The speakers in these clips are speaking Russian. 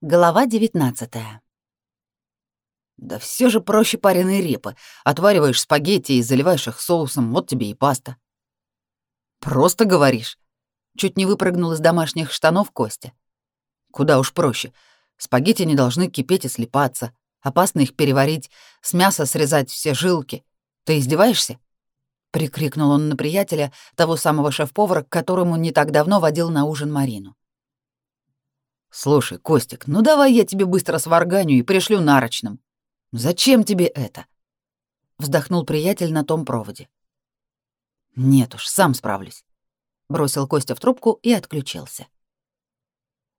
Глава 19 Да все же проще пареной репы. Отвариваешь спагетти и заливаешь их соусом, вот тебе и паста. Просто говоришь. Чуть не выпрыгнул из домашних штанов Костя. Куда уж проще. Спагетти не должны кипеть и слипаться. Опасно их переварить, с мяса срезать все жилки. Ты издеваешься? Прикрикнул он на приятеля, того самого шеф-повара, к которому не так давно водил на ужин Марину. «Слушай, Костик, ну давай я тебе быстро сварганю и пришлю нарочным. Зачем тебе это?» Вздохнул приятель на том проводе. «Нет уж, сам справлюсь», — бросил Костя в трубку и отключился.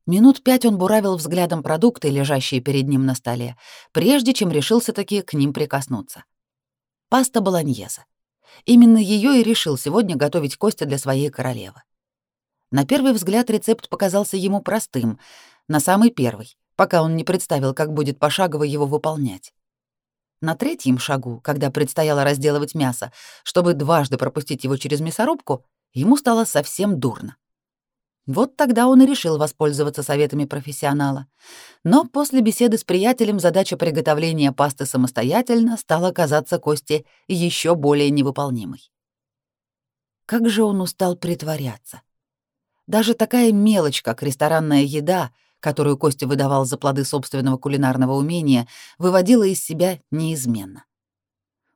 Минут пять он буравил взглядом продукты, лежащие перед ним на столе, прежде чем решился таки к ним прикоснуться. Паста болоньеза. Именно ее и решил сегодня готовить Костя для своей королевы. На первый взгляд рецепт показался ему простым, на самый первый, пока он не представил, как будет пошагово его выполнять. На третьем шагу, когда предстояло разделывать мясо, чтобы дважды пропустить его через мясорубку, ему стало совсем дурно. Вот тогда он и решил воспользоваться советами профессионала. Но после беседы с приятелем задача приготовления пасты самостоятельно стала казаться Косте еще более невыполнимой. Как же он устал притворяться. Даже такая мелочь, как ресторанная еда, которую Костя выдавал за плоды собственного кулинарного умения, выводила из себя неизменно.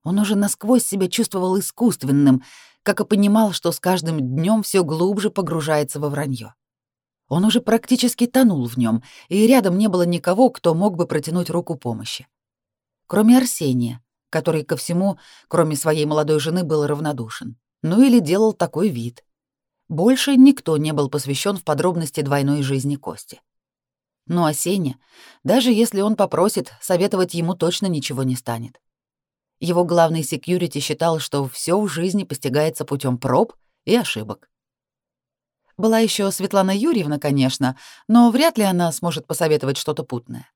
Он уже насквозь себя чувствовал искусственным, как и понимал, что с каждым днем все глубже погружается во вранье. Он уже практически тонул в нем, и рядом не было никого, кто мог бы протянуть руку помощи. Кроме Арсения, который ко всему, кроме своей молодой жены, был равнодушен. Ну или делал такой вид. Больше никто не был посвящен в подробности двойной жизни Кости. Ну а даже если он попросит, советовать ему точно ничего не станет. Его главный секьюрити считал, что все в жизни постигается путем проб и ошибок. Была еще Светлана Юрьевна, конечно, но вряд ли она сможет посоветовать что-то путное.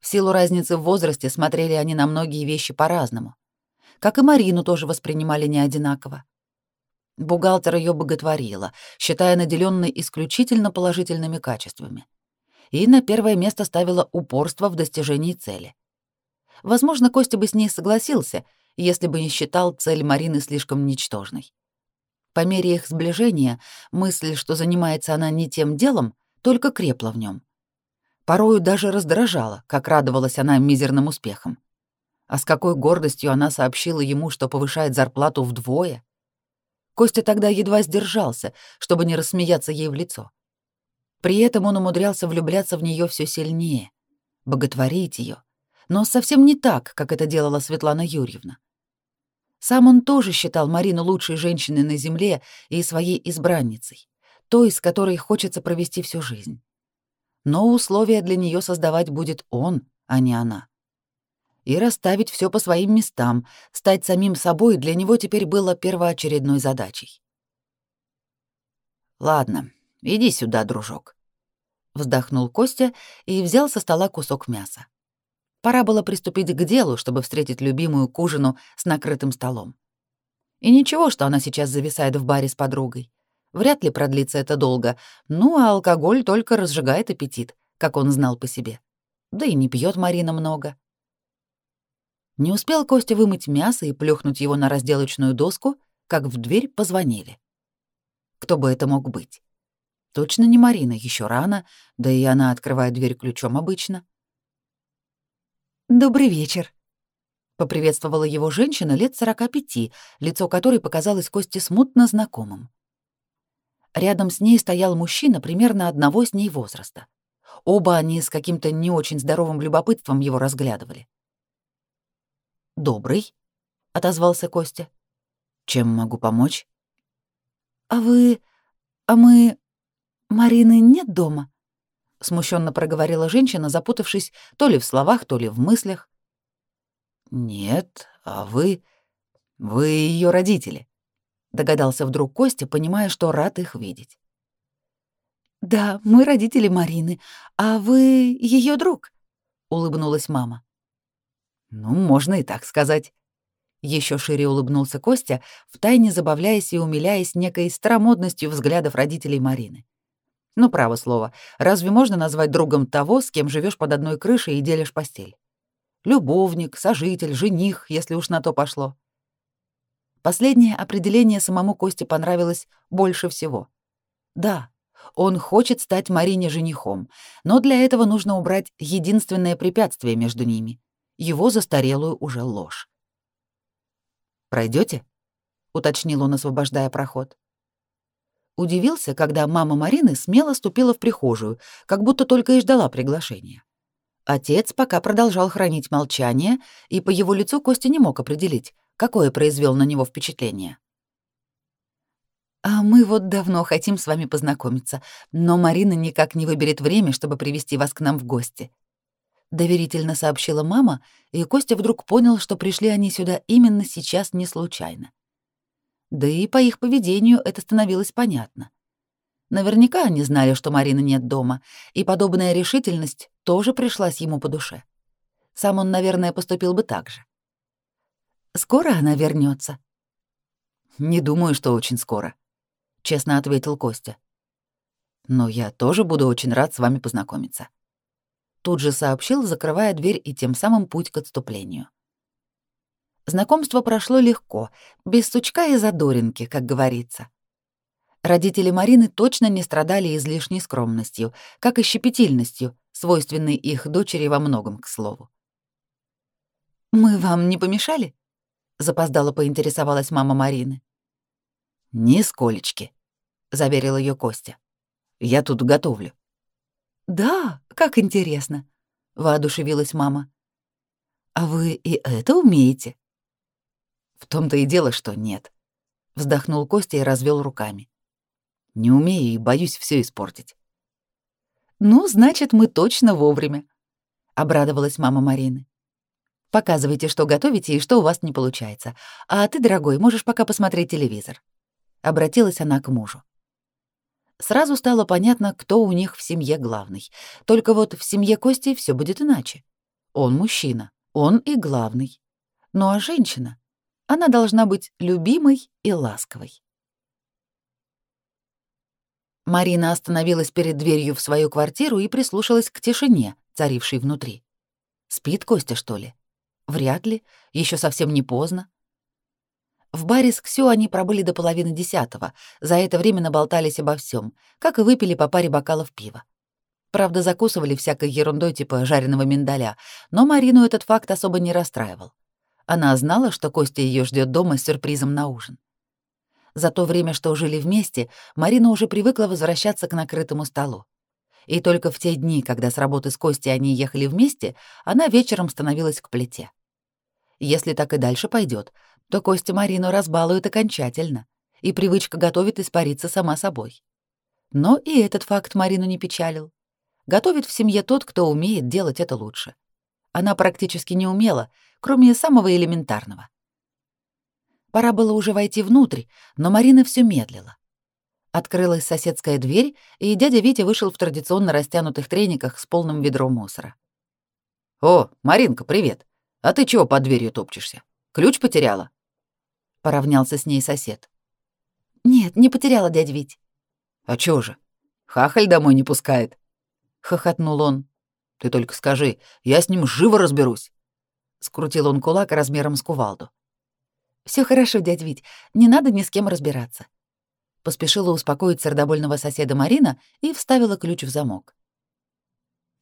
В силу разницы в возрасте смотрели они на многие вещи по-разному. Как и Марину тоже воспринимали не одинаково. Бухгалтер ее боготворила, считая наделенной исключительно положительными качествами. И на первое место ставила упорство в достижении цели. Возможно, Костя бы с ней согласился, если бы не считал цель Марины слишком ничтожной. По мере их сближения мысль, что занимается она не тем делом, только крепла в нем. Порою даже раздражала, как радовалась она мизерным успехам. А с какой гордостью она сообщила ему, что повышает зарплату вдвое — Костя тогда едва сдержался, чтобы не рассмеяться ей в лицо. При этом он умудрялся влюбляться в нее все сильнее, боготворить ее, но совсем не так, как это делала Светлана Юрьевна. Сам он тоже считал Марину лучшей женщиной на земле и своей избранницей, той, с которой хочется провести всю жизнь. Но условия для нее создавать будет он, а не она и расставить все по своим местам, стать самим собой для него теперь было первоочередной задачей. «Ладно, иди сюда, дружок», — вздохнул Костя и взял со стола кусок мяса. Пора было приступить к делу, чтобы встретить любимую к ужину с накрытым столом. И ничего, что она сейчас зависает в баре с подругой. Вряд ли продлится это долго, ну а алкоголь только разжигает аппетит, как он знал по себе. Да и не пьет Марина много. Не успел Костя вымыть мясо и плюхнуть его на разделочную доску, как в дверь позвонили. Кто бы это мог быть? Точно не Марина, еще рано, да и она открывает дверь ключом обычно. «Добрый вечер», — поприветствовала его женщина лет сорока пяти, лицо которой показалось Косте смутно знакомым. Рядом с ней стоял мужчина примерно одного с ней возраста. Оба они с каким-то не очень здоровым любопытством его разглядывали. «Добрый», — отозвался Костя. «Чем могу помочь?» «А вы... а мы... Марины нет дома?» — смущенно проговорила женщина, запутавшись то ли в словах, то ли в мыслях. «Нет, а вы... вы ее родители», — догадался вдруг Костя, понимая, что рад их видеть. «Да, мы родители Марины, а вы ее друг», — улыбнулась мама. Ну, можно и так сказать. Еще шире улыбнулся Костя, втайне забавляясь и умиляясь некой старомодностью взглядов родителей Марины. Ну, право слово, разве можно назвать другом того, с кем живешь под одной крышей и делишь постель? Любовник, сожитель, жених, если уж на то пошло. Последнее определение самому Косте понравилось больше всего. Да, он хочет стать Марине женихом, но для этого нужно убрать единственное препятствие между ними — его застарелую уже ложь. Пройдете? уточнил он, освобождая проход. Удивился, когда мама Марины смело ступила в прихожую, как будто только и ждала приглашения. Отец пока продолжал хранить молчание, и по его лицу Костя не мог определить, какое произвел на него впечатление. «А мы вот давно хотим с вами познакомиться, но Марина никак не выберет время, чтобы привести вас к нам в гости», — доверительно сообщила мама, и Костя вдруг понял, что пришли они сюда именно сейчас не случайно. Да и по их поведению это становилось понятно. Наверняка они знали, что Марины нет дома, и подобная решительность тоже пришлась ему по душе. Сам он, наверное, поступил бы так же. «Скоро она вернется. «Не думаю, что очень скоро», — честно ответил Костя. «Но я тоже буду очень рад с вами познакомиться». Тут же сообщил, закрывая дверь и тем самым путь к отступлению. Знакомство прошло легко, без сучка и задоринки, как говорится. Родители Марины точно не страдали излишней скромностью, как и щепетильностью, свойственной их дочери во многом, к слову. «Мы вам не помешали?» — запоздало поинтересовалась мама Марины. «Нисколечки», — заверил ее Костя. «Я тут готовлю». «Да, как интересно», — воодушевилась мама. «А вы и это умеете?» В том-то и дело, что нет. Вздохнул Костя и развел руками. Не умею и боюсь все испортить. Ну, значит, мы точно вовремя, обрадовалась мама Марины. Показывайте, что готовите и что у вас не получается. А ты, дорогой, можешь пока посмотреть телевизор. Обратилась она к мужу. Сразу стало понятно, кто у них в семье главный. Только вот в семье Кости все будет иначе. Он мужчина, он и главный. Ну а женщина? Она должна быть любимой и ласковой. Марина остановилась перед дверью в свою квартиру и прислушалась к тишине, царившей внутри. Спит Костя, что ли? Вряд ли, еще совсем не поздно. В баре с Ксю они пробыли до половины десятого, за это время наболтались обо всем, как и выпили по паре бокалов пива. Правда, закусывали всякой ерундой типа жареного миндаля, но Марину этот факт особо не расстраивал. Она знала, что Костя ее ждет дома с сюрпризом на ужин. За то время, что жили вместе, Марина уже привыкла возвращаться к накрытому столу. И только в те дни, когда с работы с Костей они ехали вместе, она вечером становилась к плите. Если так и дальше пойдет, то Костя Марину разбалует окончательно, и привычка готовить испарится сама собой. Но и этот факт Марину не печалил. Готовит в семье тот, кто умеет делать это лучше. Она практически не умела, кроме самого элементарного. Пора было уже войти внутрь, но Марина все медлила. Открылась соседская дверь, и дядя Витя вышел в традиционно растянутых трениках с полным ведром мусора. «О, Маринка, привет! А ты чего под дверью топчешься? Ключ потеряла?» Поравнялся с ней сосед. «Нет, не потеряла, дядя Вить». «А чё же? Хахаль домой не пускает?» — хохотнул он. «Ты только скажи, я с ним живо разберусь». Скрутил он кулак размером с кувалду. Все хорошо, дядь Вить, не надо ни с кем разбираться. Поспешила успокоить сердобольного соседа Марина и вставила ключ в замок.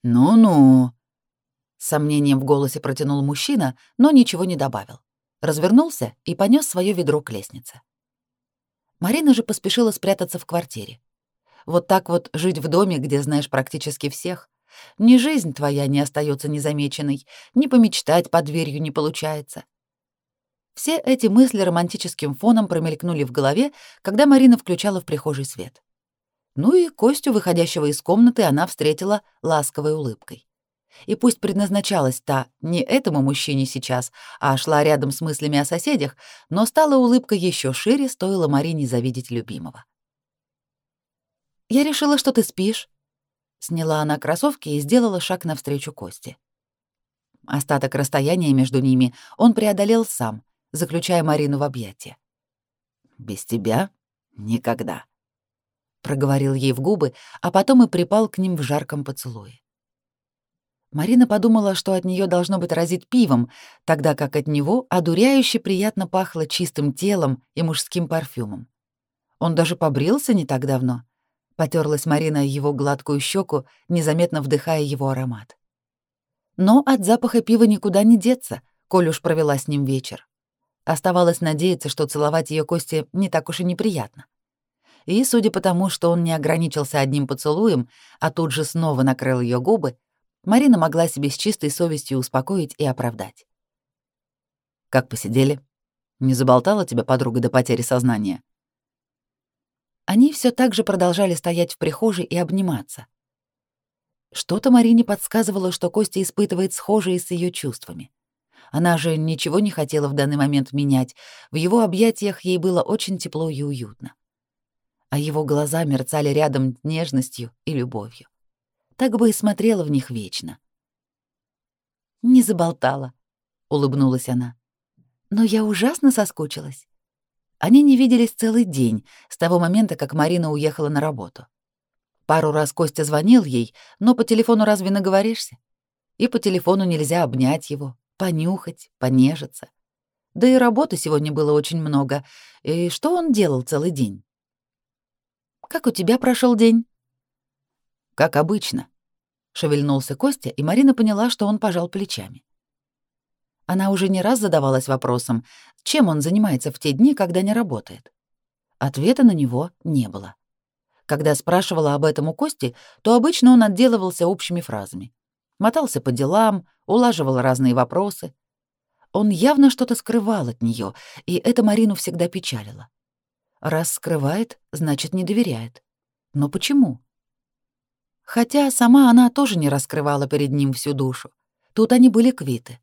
«Ну-ну», — с сомнением в голосе протянул мужчина, но ничего не добавил. Развернулся и понес свое ведро к лестнице. Марина же поспешила спрятаться в квартире. Вот так вот жить в доме, где знаешь практически всех, ни жизнь твоя не остается незамеченной, ни помечтать под дверью не получается. Все эти мысли романтическим фоном промелькнули в голове, когда Марина включала в прихожий свет. Ну и Костю, выходящего из комнаты, она встретила ласковой улыбкой. И пусть предназначалась та не этому мужчине сейчас, а шла рядом с мыслями о соседях, но стала улыбка еще шире, стоило Марине завидеть любимого. «Я решила, что ты спишь», Сняла она кроссовки и сделала шаг навстречу Косте. Остаток расстояния между ними он преодолел сам, заключая Марину в объятия. «Без тебя никогда», проговорил ей в губы, а потом и припал к ним в жарком поцелуе. Марина подумала, что от нее должно быть разить пивом, тогда как от него одуряюще приятно пахло чистым телом и мужским парфюмом. Он даже побрился не так давно. Потерлась Марина его гладкую щеку, незаметно вдыхая его аромат. Но от запаха пива никуда не деться, коль уж провела с ним вечер. Оставалось надеяться, что целовать ее Косте не так уж и неприятно. И, судя по тому, что он не ограничился одним поцелуем, а тут же снова накрыл ее губы, Марина могла себе с чистой совестью успокоить и оправдать. «Как посидели? Не заболтала тебя подруга до потери сознания?» Они все так же продолжали стоять в прихожей и обниматься. Что-то Марине подсказывало, что Костя испытывает схожие с ее чувствами. Она же ничего не хотела в данный момент менять, в его объятиях ей было очень тепло и уютно. А его глаза мерцали рядом нежностью и любовью так бы и смотрела в них вечно. «Не заболтала», — улыбнулась она. «Но я ужасно соскучилась». Они не виделись целый день, с того момента, как Марина уехала на работу. Пару раз Костя звонил ей, но по телефону разве наговоришься? И по телефону нельзя обнять его, понюхать, понежиться. Да и работы сегодня было очень много. И что он делал целый день? «Как у тебя прошел день?» Как обычно. Шевельнулся Костя, и Марина поняла, что он пожал плечами. Она уже не раз задавалась вопросом, чем он занимается в те дни, когда не работает. Ответа на него не было. Когда спрашивала об этом у Кости, то обычно он отделывался общими фразами. Мотался по делам, улаживал разные вопросы. Он явно что-то скрывал от нее, и это Марину всегда печалило. Раз скрывает, значит, не доверяет. Но почему? Хотя сама она тоже не раскрывала перед ним всю душу. Тут они были квиты.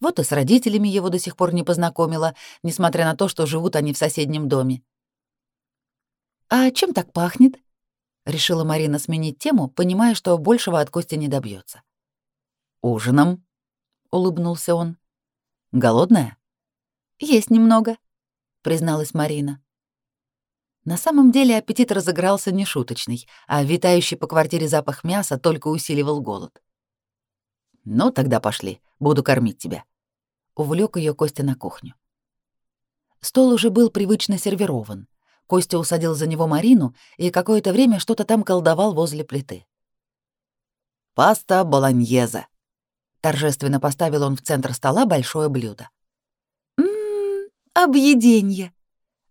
Вот и с родителями его до сих пор не познакомила, несмотря на то, что живут они в соседнем доме. «А чем так пахнет?» — решила Марина сменить тему, понимая, что большего от Кости не добьется. «Ужином», — улыбнулся он. «Голодная?» «Есть немного», — призналась Марина. На самом деле аппетит разыгрался нешуточный, а витающий по квартире запах мяса только усиливал голод. «Ну, тогда пошли, буду кормить тебя». Увлек ее Костя на кухню. Стол уже был привычно сервирован. Костя усадил за него Марину и какое-то время что-то там колдовал возле плиты. «Паста болоньеза», — торжественно поставил он в центр стола большое блюдо. «Ммм, объеденье»,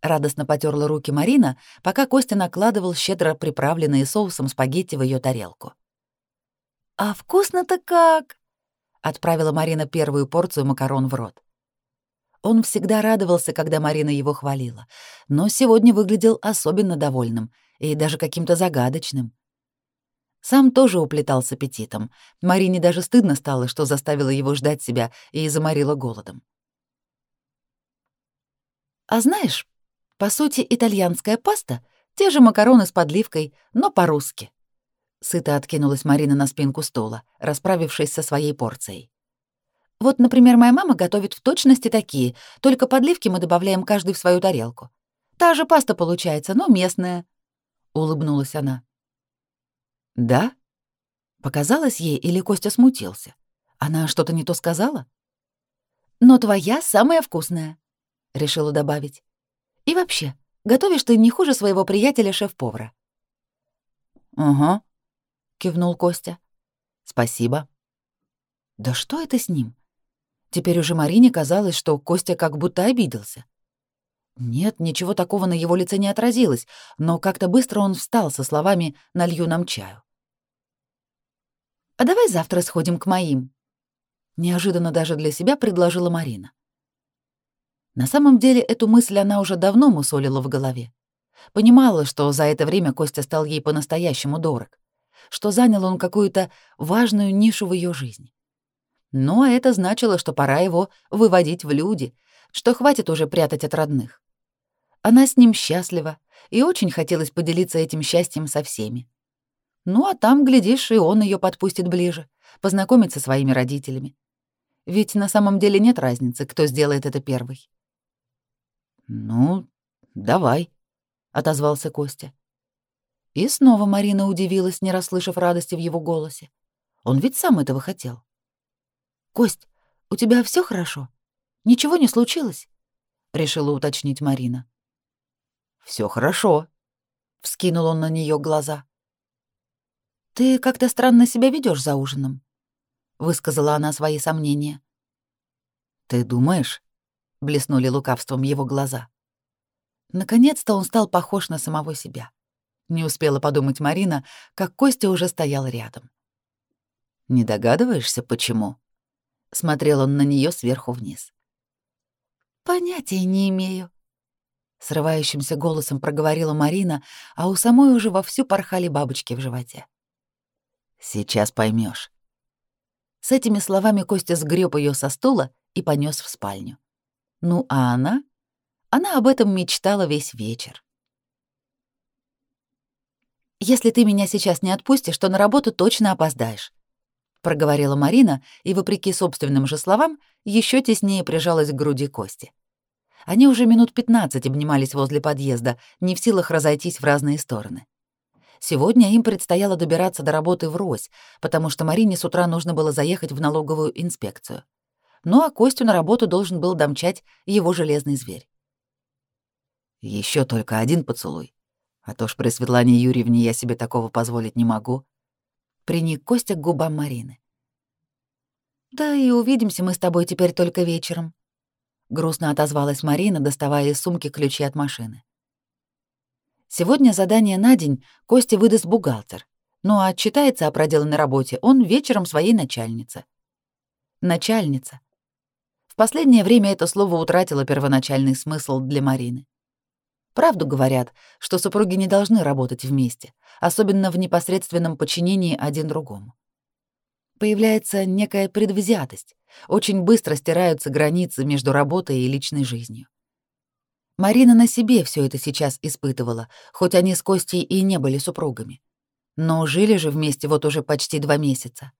Радостно потерла руки Марина, пока Костя накладывал щедро приправленные соусом спагетти в ее тарелку. «А вкусно-то как!» — отправила Марина первую порцию макарон в рот. Он всегда радовался, когда Марина его хвалила, но сегодня выглядел особенно довольным и даже каким-то загадочным. Сам тоже уплетал с аппетитом. Марине даже стыдно стало, что заставила его ждать себя и заморила голодом. «А знаешь, по сути, итальянская паста — те же макароны с подливкой, но по-русски. Сыто откинулась Марина на спинку стула, расправившись со своей порцией. Вот, например, моя мама готовит в точности такие, только подливки мы добавляем каждый в свою тарелку. Та же паста получается, но местная. Улыбнулась она. Да? Показалось ей или Костя смутился? Она что-то не то сказала? Но твоя самая вкусная, решила добавить. И вообще, готовишь ты не хуже своего приятеля-шеф-повара». «Угу», — кивнул Костя. «Спасибо». «Да что это с ним?» Теперь уже Марине казалось, что Костя как будто обиделся. Нет, ничего такого на его лице не отразилось, но как-то быстро он встал со словами «налью нам чаю». «А давай завтра сходим к моим», — неожиданно даже для себя предложила Марина. На самом деле эту мысль она уже давно мусолила в голове. Понимала, что за это время Костя стал ей по-настоящему дорог, что занял он какую-то важную нишу в ее жизни. Но это значило, что пора его выводить в люди, что хватит уже прятать от родных. Она с ним счастлива, и очень хотелось поделиться этим счастьем со всеми. Ну а там, глядишь, и он ее подпустит ближе, познакомит со своими родителями. Ведь на самом деле нет разницы, кто сделает это первый. «Ну, давай», — отозвался Костя. И снова Марина удивилась, не расслышав радости в его голосе. Он ведь сам этого хотел. «Кость, у тебя все хорошо? Ничего не случилось?» — решила уточнить Марина. Все хорошо», — вскинул он на нее глаза. «Ты как-то странно себя ведешь за ужином», — высказала она свои сомнения. «Ты думаешь?» — блеснули лукавством его глаза. Наконец-то он стал похож на самого себя. Не успела подумать Марина, как Костя уже стоял рядом. «Не догадываешься, почему?» — смотрел он на нее сверху вниз. «Понятия не имею», — срывающимся голосом проговорила Марина, а у самой уже вовсю порхали бабочки в животе. «Сейчас поймешь. С этими словами Костя сгреб ее со стула и понес в спальню. Ну а она? Она об этом мечтала весь вечер. «Если ты меня сейчас не отпустишь, то на работу точно опоздаешь», — проговорила Марина и, вопреки собственным же словам, еще теснее прижалась к груди Кости. Они уже минут пятнадцать обнимались возле подъезда, не в силах разойтись в разные стороны. Сегодня им предстояло добираться до работы в Рось, потому что Марине с утра нужно было заехать в налоговую инспекцию. Ну а Костю на работу должен был домчать его железный зверь. Еще только один поцелуй, а то ж при Светлане Юрьевне я себе такого позволить не могу. Приник Костя к губам Марины. Да и увидимся мы с тобой теперь только вечером. Грустно отозвалась Марина, доставая из сумки ключи от машины. Сегодня задание на день Костя выдаст бухгалтер, ну а отчитается о проделанной работе он вечером своей начальнице. Начальница. В последнее время это слово утратило первоначальный смысл для Марины. Правду говорят, что супруги не должны работать вместе, особенно в непосредственном подчинении один другому. Появляется некая предвзятость, очень быстро стираются границы между работой и личной жизнью. Марина на себе все это сейчас испытывала, хоть они с Костей и не были супругами. Но жили же вместе вот уже почти два месяца.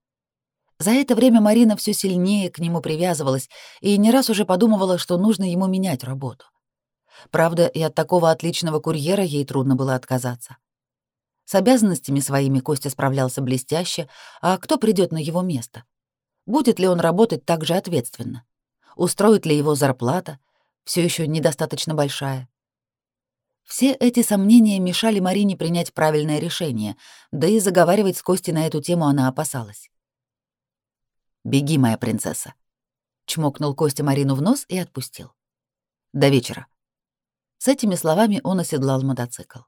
За это время Марина все сильнее к нему привязывалась и не раз уже подумывала, что нужно ему менять работу. Правда, и от такого отличного курьера ей трудно было отказаться. С обязанностями своими Костя справлялся блестяще, а кто придет на его место? Будет ли он работать так же ответственно? Устроит ли его зарплата, все еще недостаточно большая? Все эти сомнения мешали Марине принять правильное решение, да и заговаривать с Костей на эту тему она опасалась. «Беги, моя принцесса», — чмокнул Костя Марину в нос и отпустил. «До вечера». С этими словами он оседлал мотоцикл.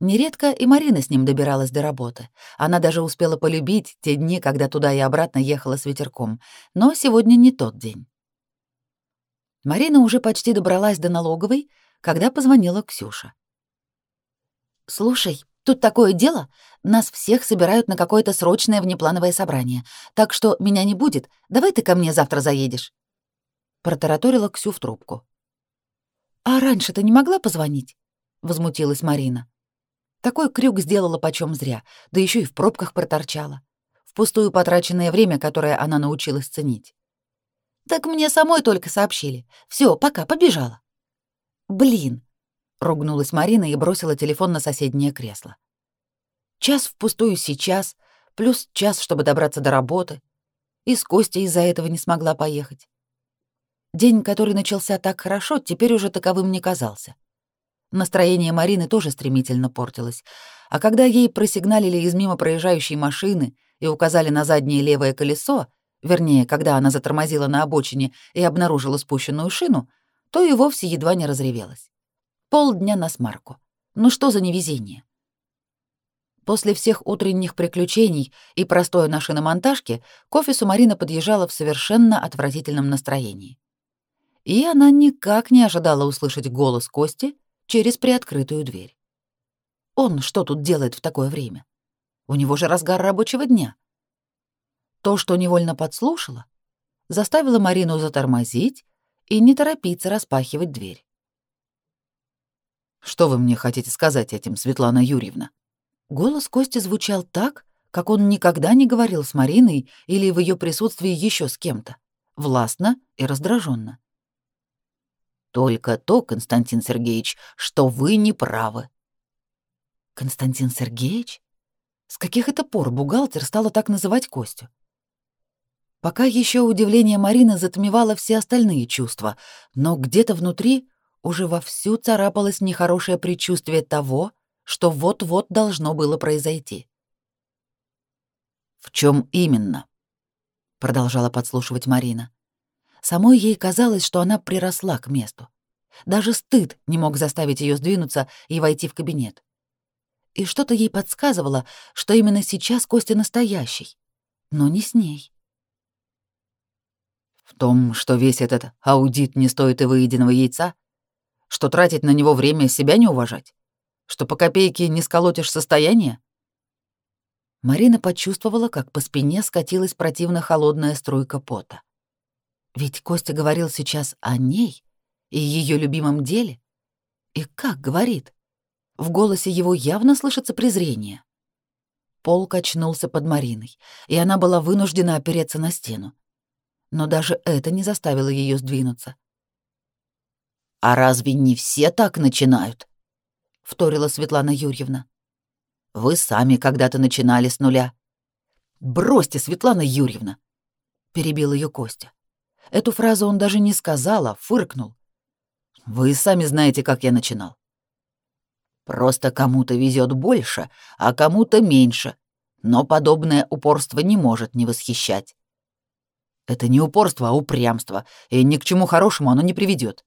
Нередко и Марина с ним добиралась до работы. Она даже успела полюбить те дни, когда туда и обратно ехала с ветерком. Но сегодня не тот день. Марина уже почти добралась до налоговой, когда позвонила Ксюша. «Слушай, тут такое дело. Нас всех собирают на какое-то срочное внеплановое собрание. Так что меня не будет. Давай ты ко мне завтра заедешь». Протараторила Ксю в трубку. «А раньше ты не могла позвонить?» — возмутилась Марина. Такой крюк сделала почем зря, да еще и в пробках проторчала. Впустую потраченное время, которое она научилась ценить. «Так мне самой только сообщили. Все, пока, побежала». «Блин!» — ругнулась Марина и бросила телефон на соседнее кресло. «Час впустую сейчас, плюс час, чтобы добраться до работы. И с Костей из-за этого не смогла поехать. День, который начался так хорошо, теперь уже таковым не казался. Настроение Марины тоже стремительно портилось, а когда ей просигналили из мимо проезжающей машины и указали на заднее левое колесо, вернее, когда она затормозила на обочине и обнаружила спущенную шину, то и вовсе едва не разревелась. Полдня на смарку. Ну что за невезение? После всех утренних приключений и простоя на шиномонтажке к офису Марина подъезжала в совершенно отвратительном настроении и она никак не ожидала услышать голос Кости через приоткрытую дверь. Он что тут делает в такое время? У него же разгар рабочего дня. То, что невольно подслушала, заставило Марину затормозить и не торопиться распахивать дверь. «Что вы мне хотите сказать этим, Светлана Юрьевна?» Голос Кости звучал так, как он никогда не говорил с Мариной или в ее присутствии еще с кем-то, властно и раздраженно. Только то, Константин Сергеевич, что вы не правы. Константин Сергеевич? С каких это пор бухгалтер стала так называть Костю? Пока еще удивление Марины затмевало все остальные чувства, но где-то внутри уже вовсю царапалось нехорошее предчувствие того, что вот-вот должно было произойти. «В чем именно?» — продолжала подслушивать Марина. Самой ей казалось, что она приросла к месту. Даже стыд не мог заставить ее сдвинуться и войти в кабинет. И что-то ей подсказывало, что именно сейчас Костя настоящий, но не с ней. В том, что весь этот аудит не стоит и выеденного яйца? Что тратить на него время себя не уважать? Что по копейке не сколотишь состояние? Марина почувствовала, как по спине скатилась противно холодная струйка пота. Ведь Костя говорил сейчас о ней и ее любимом деле. И как говорит? В голосе его явно слышится презрение. Пол качнулся под Мариной, и она была вынуждена опереться на стену но даже это не заставило ее сдвинуться. «А разве не все так начинают?» — вторила Светлана Юрьевна. «Вы сами когда-то начинали с нуля». «Бросьте, Светлана Юрьевна!» — перебил ее Костя. Эту фразу он даже не сказал, а фыркнул. «Вы сами знаете, как я начинал. Просто кому-то везет больше, а кому-то меньше, но подобное упорство не может не восхищать. Это не упорство, а упрямство, и ни к чему хорошему оно не приведет.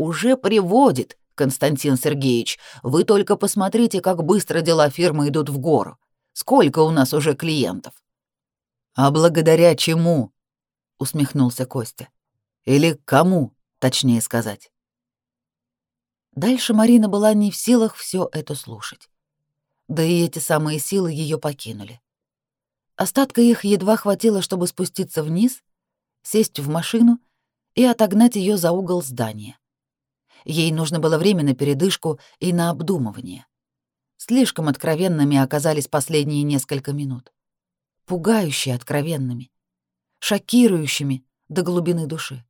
Уже приводит, Константин Сергеевич. Вы только посмотрите, как быстро дела фирмы идут в гору. Сколько у нас уже клиентов? А благодаря чему? усмехнулся Костя. Или кому, точнее сказать. Дальше Марина была не в силах все это слушать. Да и эти самые силы ее покинули. Остатка их едва хватило, чтобы спуститься вниз, сесть в машину и отогнать ее за угол здания. Ей нужно было время на передышку и на обдумывание. Слишком откровенными оказались последние несколько минут. Пугающе откровенными, шокирующими до глубины души.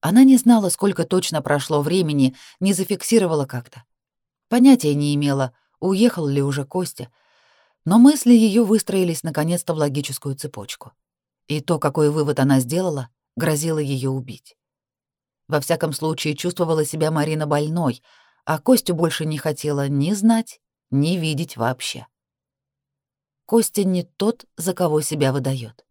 Она не знала, сколько точно прошло времени, не зафиксировала как-то. Понятия не имела, уехал ли уже Костя, но мысли ее выстроились наконец-то в логическую цепочку. И то, какой вывод она сделала, грозило ее убить. Во всяком случае, чувствовала себя Марина больной, а Костю больше не хотела ни знать, ни видеть вообще. Костя не тот, за кого себя выдает.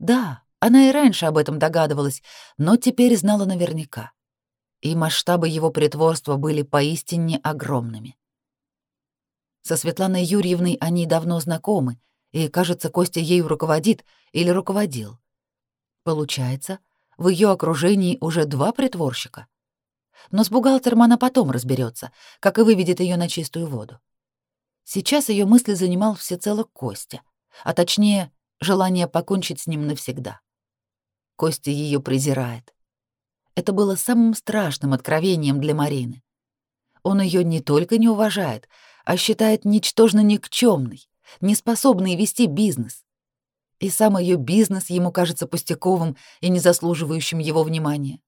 Да, она и раньше об этом догадывалась, но теперь знала наверняка. И масштабы его притворства были поистине огромными. Со Светланой Юрьевной они давно знакомы, и, кажется, Костя ею руководит или руководил. Получается, в ее окружении уже два притворщика. Но с бухгалтером она потом разберется, как и выведет ее на чистую воду. Сейчас ее мысли занимал всецело Костя, а точнее, желание покончить с ним навсегда. Костя ее презирает. Это было самым страшным откровением для Марины. Он ее не только не уважает, а считает ничтожно никчемной, неспособной вести бизнес. И сам ее бизнес ему кажется пустяковым и не заслуживающим его внимания.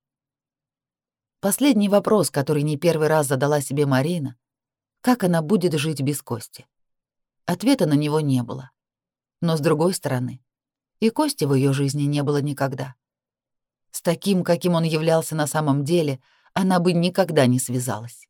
Последний вопрос, который не первый раз задала себе Марина, как она будет жить без Кости? Ответа на него не было. Но с другой стороны, и Кости в ее жизни не было никогда. С таким, каким он являлся на самом деле, она бы никогда не связалась.